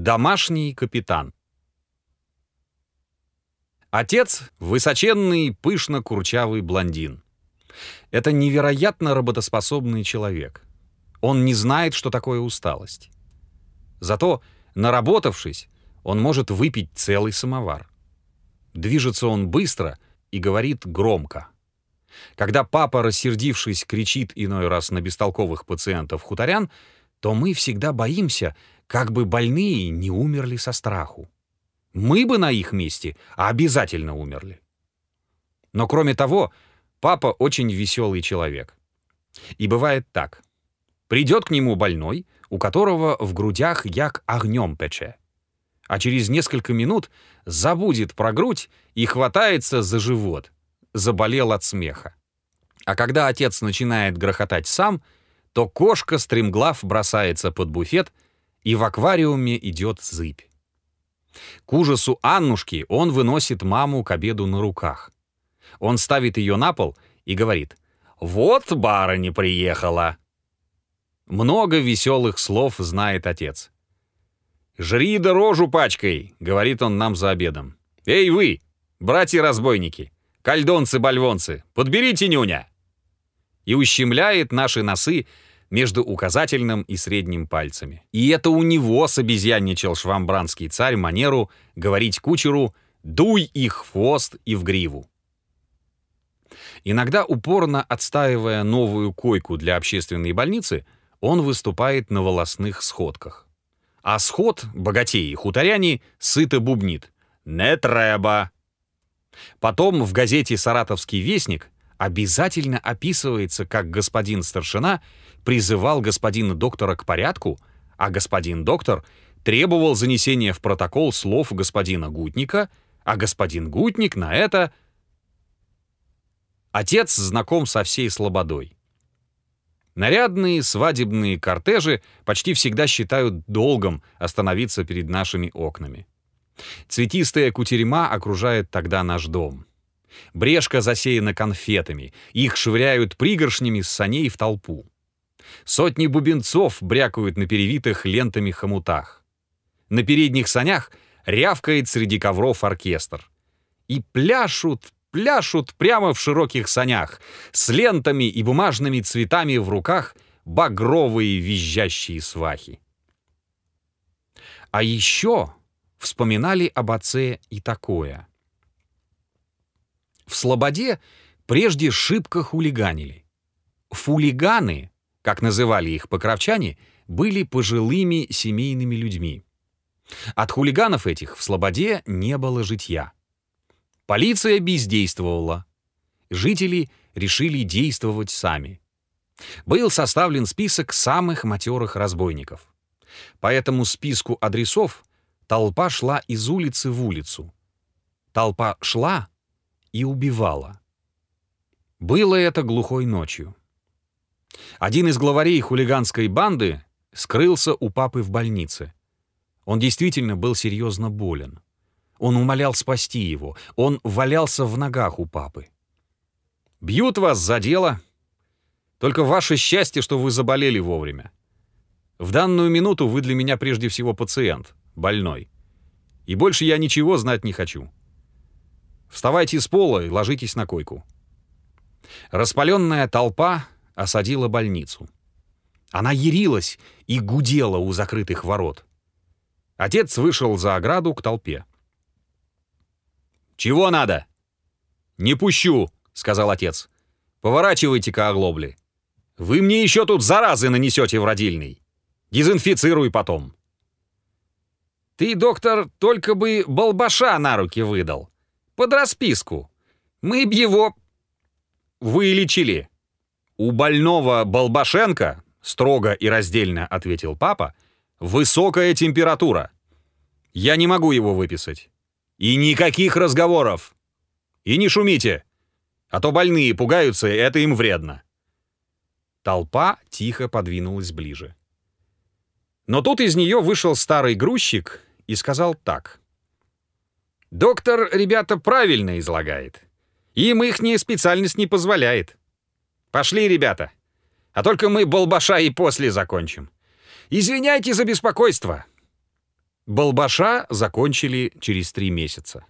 Домашний капитан. Отец — высоченный, пышно-курчавый блондин. Это невероятно работоспособный человек. Он не знает, что такое усталость. Зато, наработавшись, он может выпить целый самовар. Движется он быстро и говорит громко. Когда папа, рассердившись, кричит иной раз на бестолковых пациентов-хуторян, то мы всегда боимся, как бы больные не умерли со страху. Мы бы на их месте обязательно умерли. Но кроме того, папа очень веселый человек. И бывает так. Придет к нему больной, у которого в грудях як огнем пече. А через несколько минут забудет про грудь и хватается за живот. Заболел от смеха. А когда отец начинает грохотать сам, то кошка стремглав бросается под буфет — и в аквариуме идет зыбь. К ужасу Аннушки он выносит маму к обеду на руках. Он ставит ее на пол и говорит «Вот барыня приехала». Много веселых слов знает отец. «Жри да рожу пачкой», — говорит он нам за обедом. «Эй вы, братья-разбойники, кальдонцы-бальвонцы, подберите нюня!» И ущемляет наши носы между указательным и средним пальцами. И это у него собезьянничал швамбранский царь манеру говорить кучеру «дуй их хвост и в гриву». Иногда упорно отстаивая новую койку для общественной больницы, он выступает на волосных сходках. А сход, богатеи хуторяне, сыто бубнит «Не треба!». Потом в газете «Саратовский вестник» обязательно описывается, как господин старшина призывал господина доктора к порядку, а господин доктор требовал занесения в протокол слов господина Гутника, а господин Гутник на это... Отец знаком со всей слободой. Нарядные свадебные кортежи почти всегда считают долгом остановиться перед нашими окнами. Цветистая кутерьма окружает тогда наш дом. Брешка засеяна конфетами, их швыряют пригоршнями с саней в толпу. Сотни бубенцов брякают на перевитых лентами хомутах. На передних санях рявкает среди ковров оркестр. И пляшут, пляшут прямо в широких санях, с лентами и бумажными цветами в руках багровые визжащие свахи. А еще вспоминали об отце и такое. В Слободе прежде шибко хулиганили. Фулиганы как называли их покровчане, были пожилыми семейными людьми. От хулиганов этих в Слободе не было житья. Полиция бездействовала. Жители решили действовать сами. Был составлен список самых матерых разбойников. По этому списку адресов толпа шла из улицы в улицу. Толпа шла и убивала. Было это глухой ночью. Один из главарей хулиганской банды скрылся у папы в больнице. Он действительно был серьезно болен. Он умолял спасти его. Он валялся в ногах у папы. «Бьют вас за дело. Только ваше счастье, что вы заболели вовремя. В данную минуту вы для меня прежде всего пациент, больной. И больше я ничего знать не хочу. Вставайте с пола и ложитесь на койку». Распаленная толпа осадила больницу. Она ярилась и гудела у закрытых ворот. Отец вышел за ограду к толпе. «Чего надо?» «Не пущу», — сказал отец. «Поворачивайте-ка оглобли. Вы мне еще тут заразы нанесете в родильный. Дезинфицируй потом». «Ты, доктор, только бы балбаша на руки выдал. Под расписку. Мы б его...» «Вылечили», «У больного Балбашенко, — строго и раздельно ответил папа, — высокая температура. Я не могу его выписать. И никаких разговоров. И не шумите, а то больные пугаются, и это им вредно». Толпа тихо подвинулась ближе. Но тут из нее вышел старый грузчик и сказал так. «Доктор, ребята, правильно излагает. Им ихняя специальность не позволяет. Пошли, ребята. А только мы болбаша и после закончим. Извиняйте за беспокойство. Балбаша закончили через три месяца.